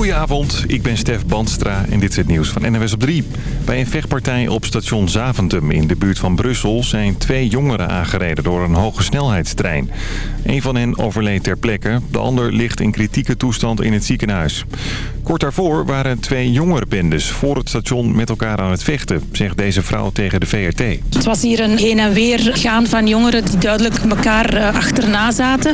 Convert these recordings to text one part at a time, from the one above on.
Goedenavond, ik ben Stef Bandstra en dit is het nieuws van NWS op 3. Bij een vechtpartij op station Zaventem in de buurt van Brussel... zijn twee jongeren aangereden door een hoge snelheidstrein. Een van hen overleed ter plekke, de ander ligt in kritieke toestand in het ziekenhuis. Kort daarvoor waren twee jongerenbendes voor het station met elkaar aan het vechten... zegt deze vrouw tegen de VRT. Het was hier een heen en weer gaan van jongeren die duidelijk elkaar eh, achterna zaten.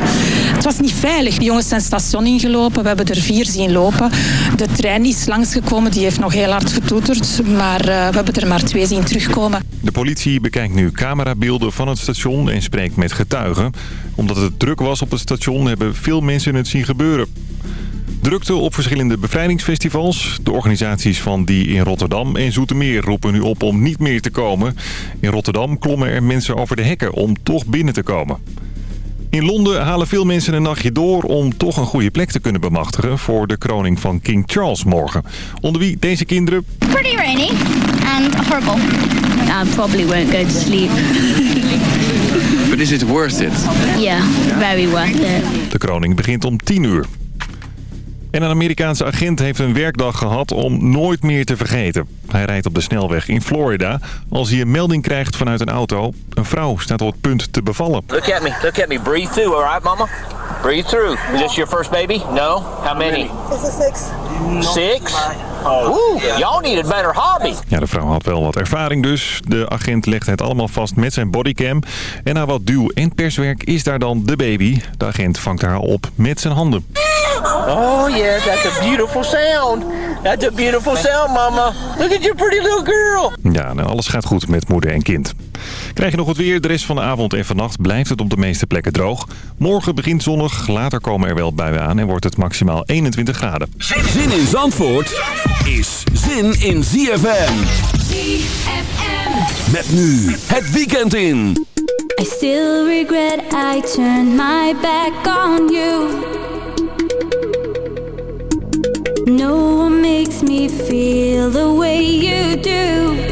Het was niet veilig. De jongens zijn station ingelopen, we hebben er vier zien lopen. De trein is langsgekomen, die heeft nog heel hard getoeterd, maar uh, we hebben er maar twee zien terugkomen. De politie bekijkt nu camerabeelden van het station en spreekt met getuigen. Omdat het druk was op het station hebben veel mensen het zien gebeuren. Drukte op verschillende bevrijdingsfestivals. De organisaties van die in Rotterdam en Zoetermeer roepen nu op om niet meer te komen. In Rotterdam klommen er mensen over de hekken om toch binnen te komen. In Londen halen veel mensen een nachtje door om toch een goede plek te kunnen bemachtigen voor de kroning van King Charles morgen. Onder wie deze kinderen... Pretty rainy and horrible. I probably won't go to sleep. But is it worth it? Yeah, very worth it. De kroning begint om 10 uur. En een Amerikaanse agent heeft een werkdag gehad om nooit meer te vergeten. Hij rijdt op de snelweg in Florida als hij een melding krijgt vanuit een auto. Een vrouw staat op het punt te bevallen. Look at me, look at me. Breathe through, all right, mama? Breathe through. Is this your first baby? No? How many? This is six. Six? Oeh, y'all need a better hobby. Ja, de vrouw had wel wat ervaring dus. De agent legt het allemaal vast met zijn bodycam. En na wat duw- en perswerk is daar dan de baby. De agent vangt haar op met zijn handen. Oh yeah, that's a beautiful sound. That's a beautiful sound, mama. Look at your pretty little girl. Ja, nou, alles gaat goed met moeder en kind. Krijg je nog wat weer? De rest van de avond en vannacht blijft het op de meeste plekken droog. Morgen begint zonnig, later komen er wel buien aan en wordt het maximaal 21 graden. Zin in Zandvoort is zin in ZFM. ZFM. Met nu het weekend in. I still regret I turned my back on you. No one makes me feel the way you do.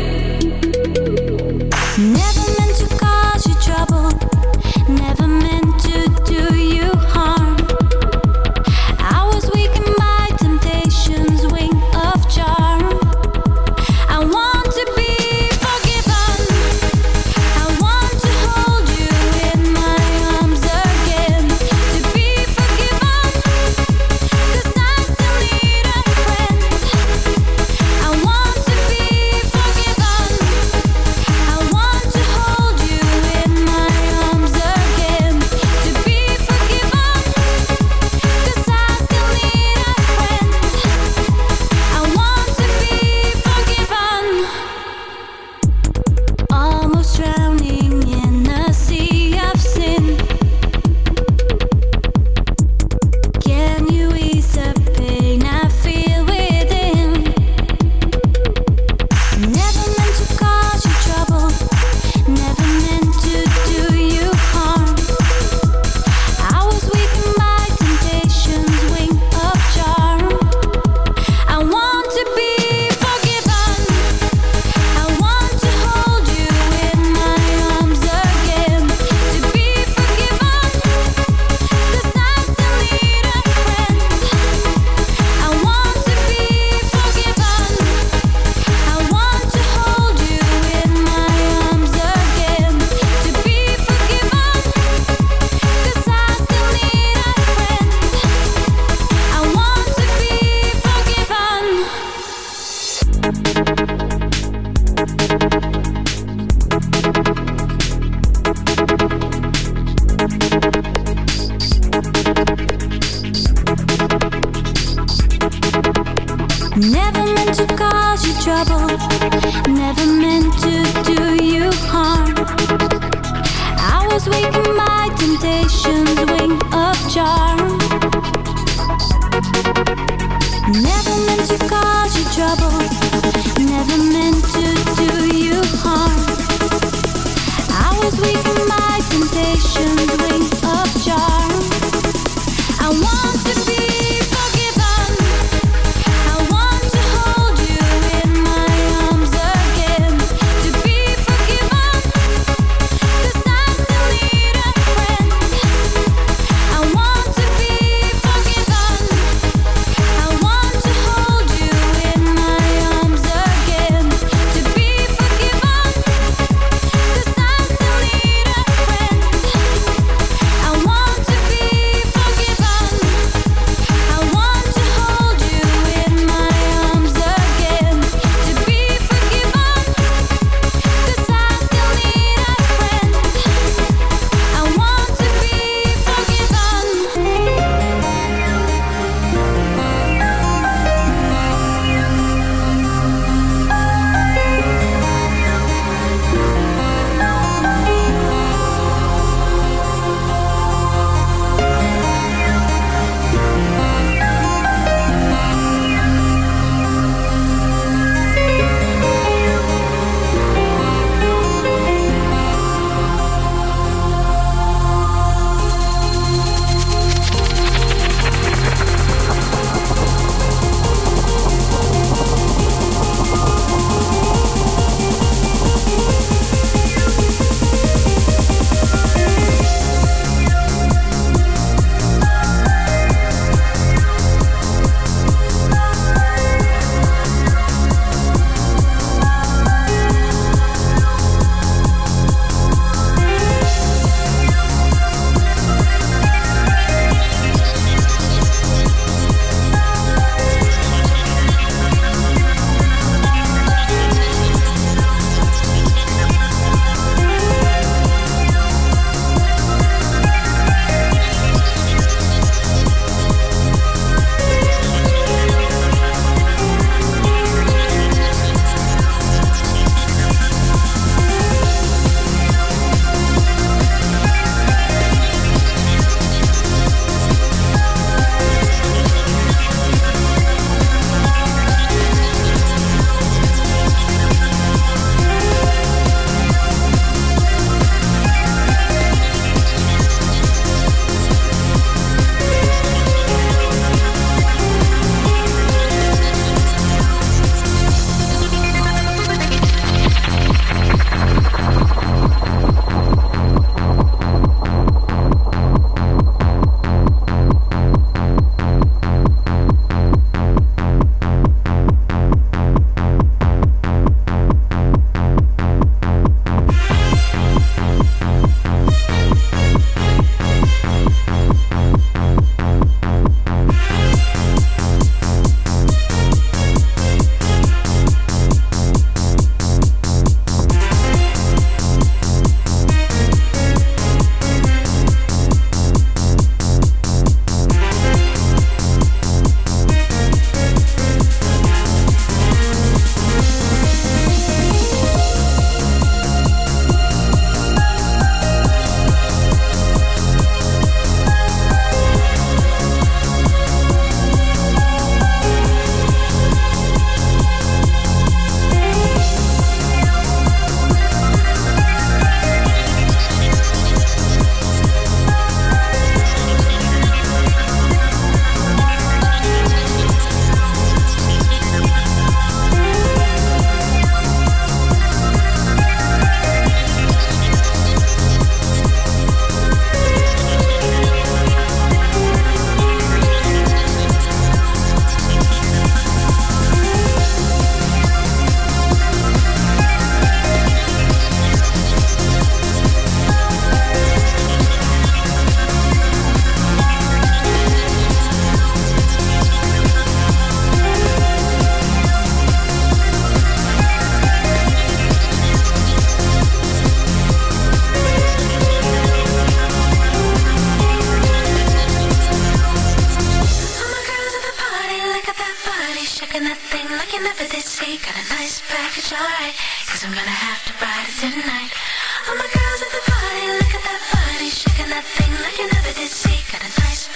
like you never did see. Got a nice.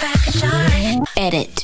Edit.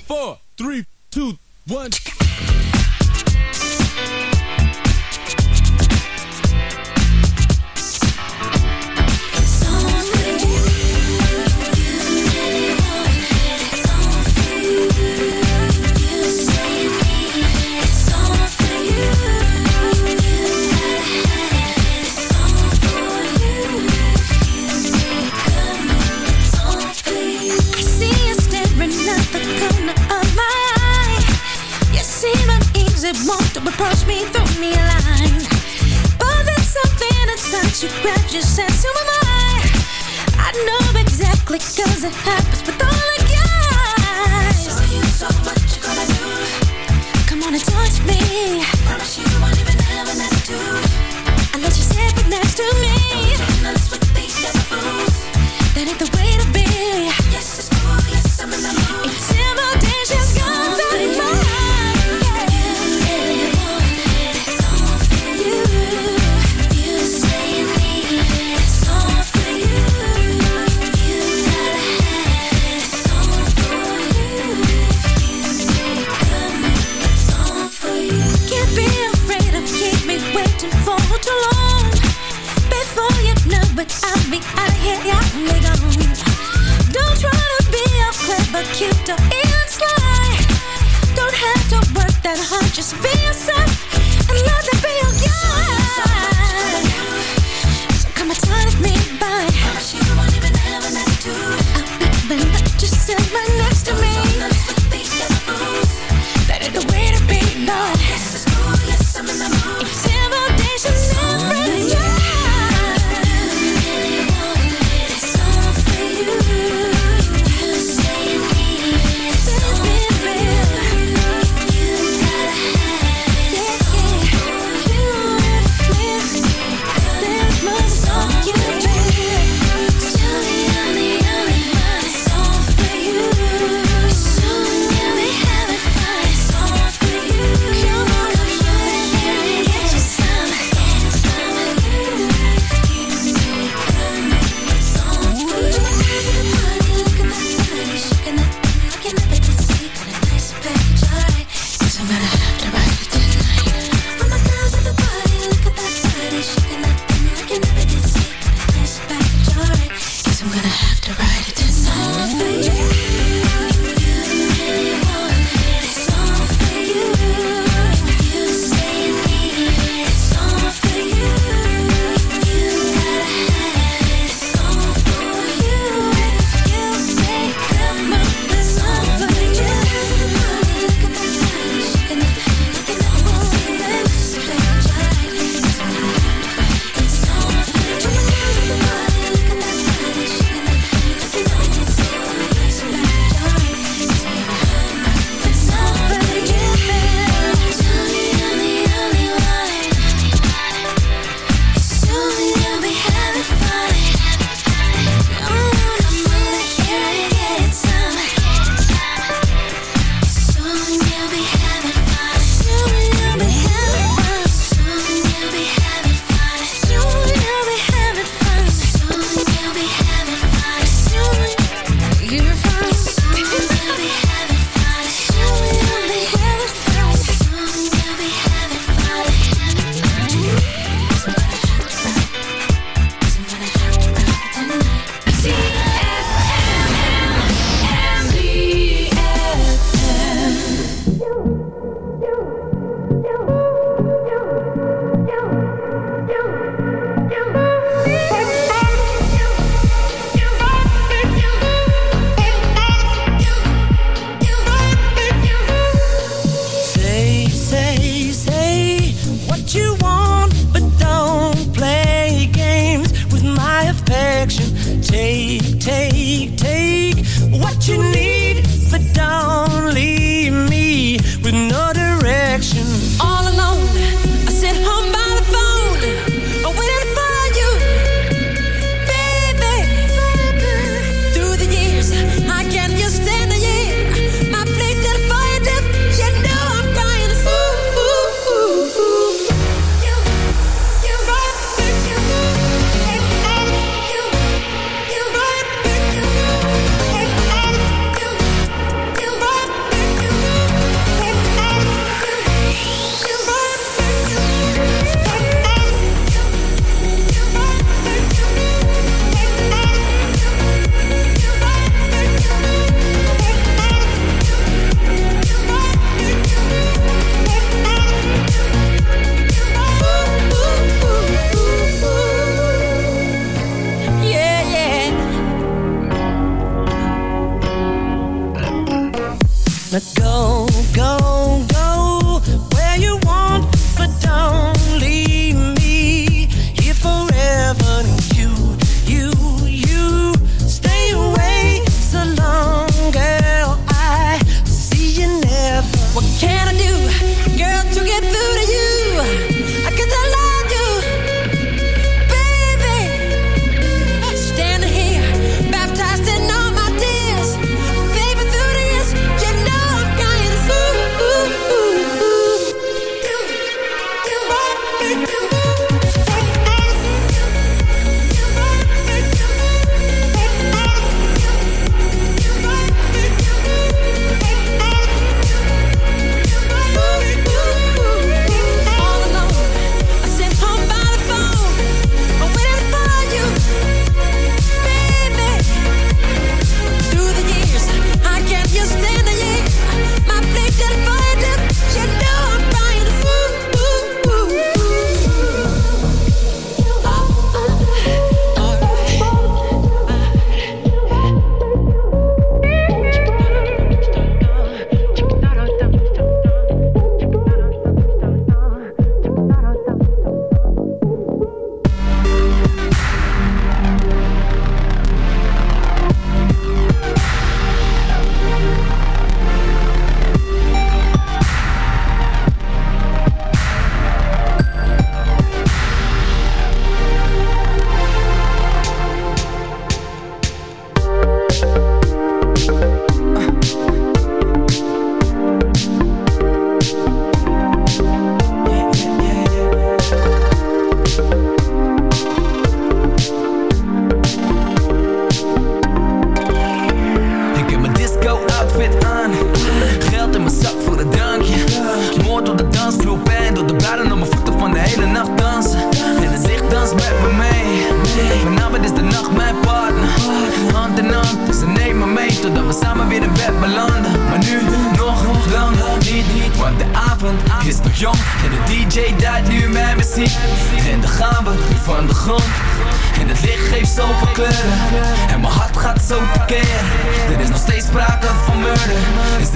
go.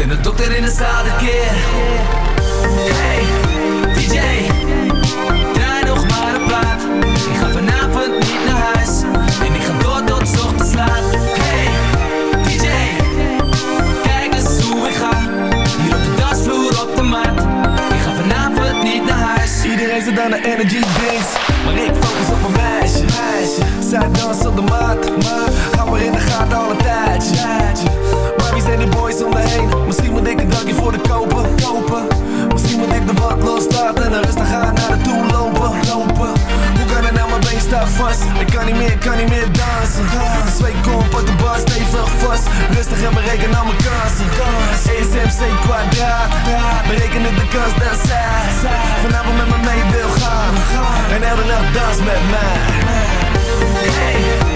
En de dokter in de zaal een keer. Loslaten loslaat en rustig aan naar de toe lopen, lopen. Hoe kan het nou, mijn been staat vast? Ik kan niet meer, kan niet meer dansen. dansen. Twee komp op de bar, stevig vast. Rustig en bereken al mijn kansen. ESMC kwadraat, bereken de kans dat zij vanavond met me mee wil gaan. En elke nacht dans met mij. Hey.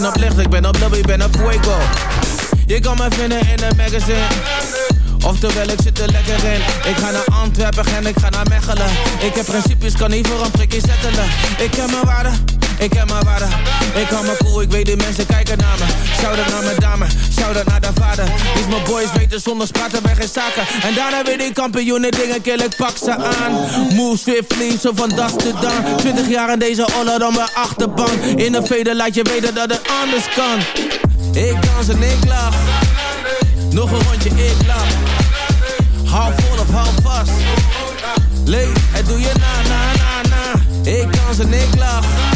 Ben op licht, ik ben op lobby, ik ben op fuego. Je kan me vinden in een magazine. Oftewel, ik zit er lekker in. Ik ga naar Antwerpen en ik ga naar Mechelen. Ik heb principes, kan niet voor een prikje zettelen. Ik heb mijn waarde, ik heb mijn waarde. Ik hou me cool, ik weet die mensen kijken naar me. Shout-out naar mijn dame, shout-out naar de vader. Is mijn boys weten zonder spraten bij geen zaken. En daarna weer die kampioenen dingen kill, ik pak ze aan. Move swiftly, zo van das to dan. 20 jaar in deze oller dan mijn achterbank. In een veder laat je weten dat het anders kan. Ik dans en ik lach. Nog een rondje, ik lach. Hou vol of hou vast. Leef, het doe je na, na, na, na. Ik dans en ik lach.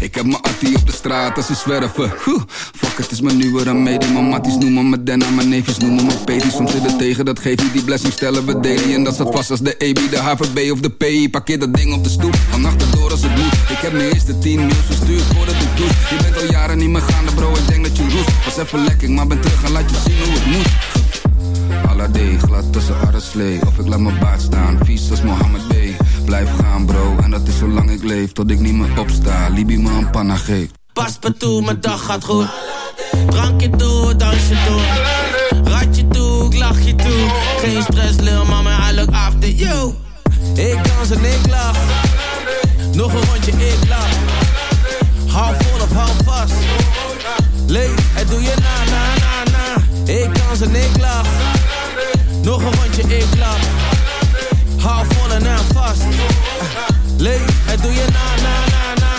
Ik heb mijn attie op de straat als ze zwerven. Fuck, het is mijn nieuwe remedie. Mijn matties noemen me Denna, mijn neefjes noemen me Peti. Soms zit het tegen, dat geeft niet die blessing stellen we daily. En dat staat vast als de EB, de HVB of de PI. Parkeer dat ding op de stoep, van achterdoor als het moet. Ik heb mijn eerste 10 mails verstuurd voordat ik doe. Je bent al jaren niet meer gaande bro, ik denk dat je roest. Was even lekker, maar ben terug en laat je zien hoe het moet. Alade, glad tussen arreslee Of ik laat mijn baard staan, vies als Mohammed B Blijf gaan bro, en dat is zolang ik Tot ik niet meer opsta, Libi me een panna Pas me toe, mijn dag gaat goed. Drankje toe, dansje toe. Ratje toe, ik je toe. Geen stress, lil mama, I look after you. Ik dans en ik lach. Nog een rondje, ik lach. Hou vol of hou vast. Leef, het doe je na, na, na, na. Ik dans en ik lach. Nog een rondje, ik lach. Hou vol en hou vast. Leef, het doe na, na, na, na.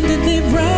pretend bright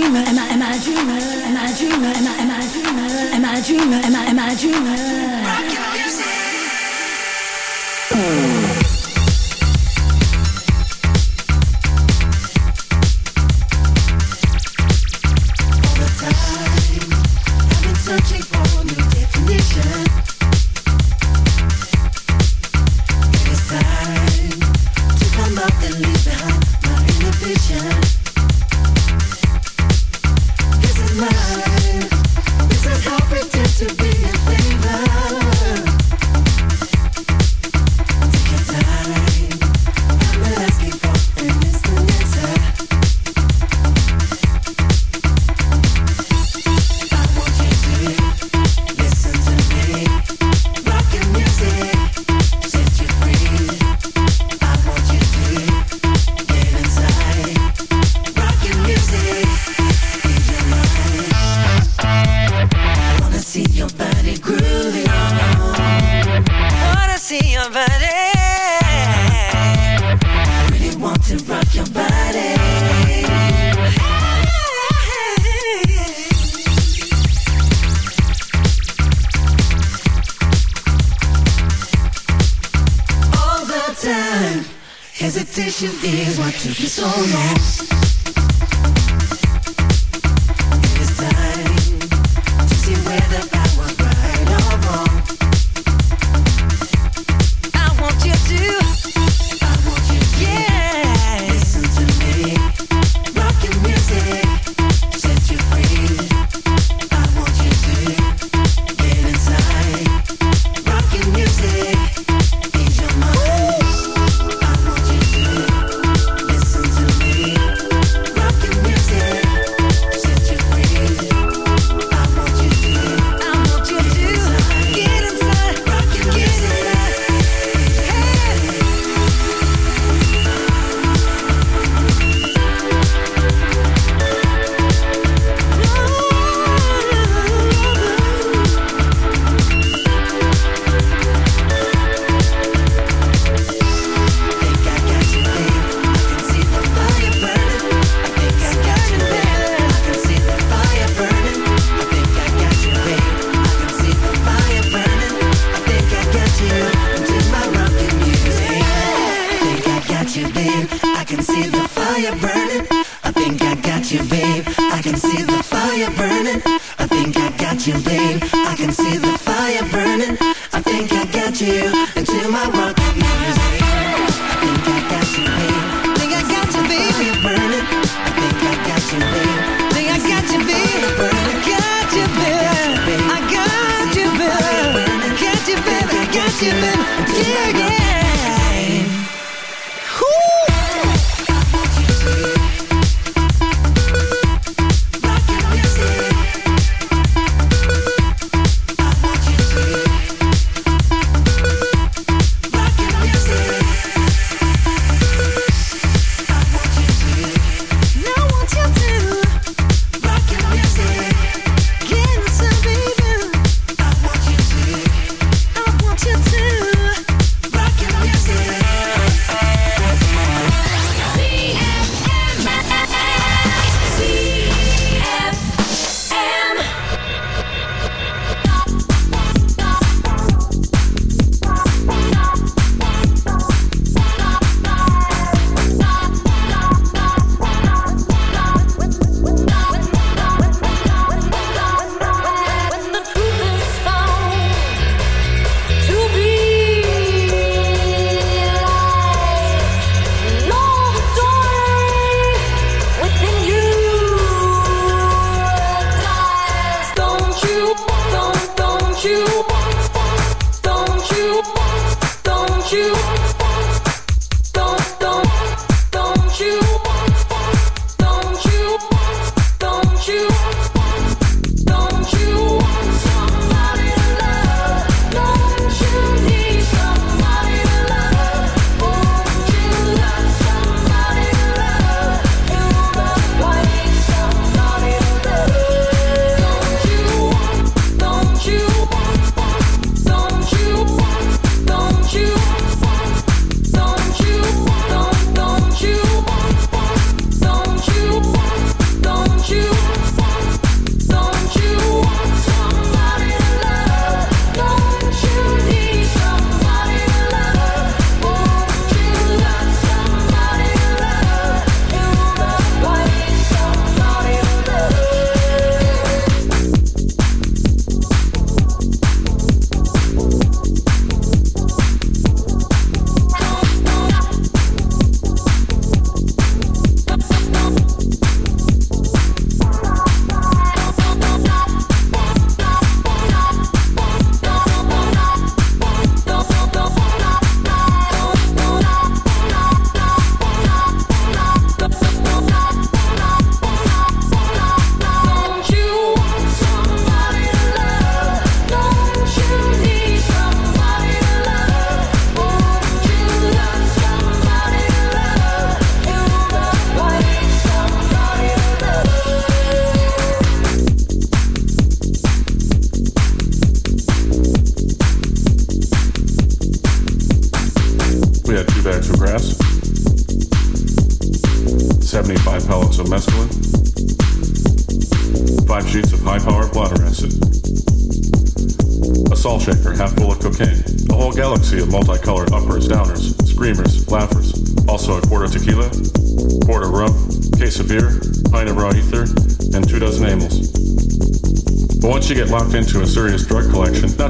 dreamer? Am I am I a dreamer? Am I a dreamer? Am I am I a dreamer? Am I dreamer? Am I am I a dreamer? Rock your music.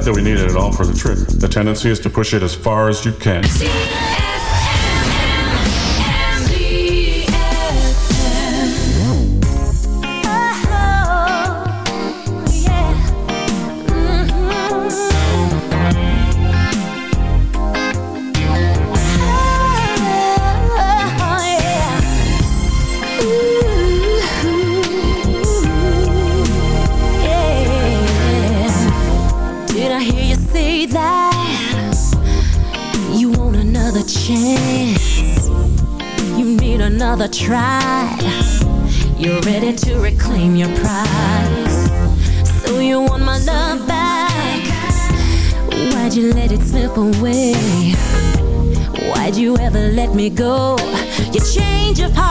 Not that we need it at all for the trip. The tendency is to push it as far as you can. away Why'd you ever let me go? Your change of heart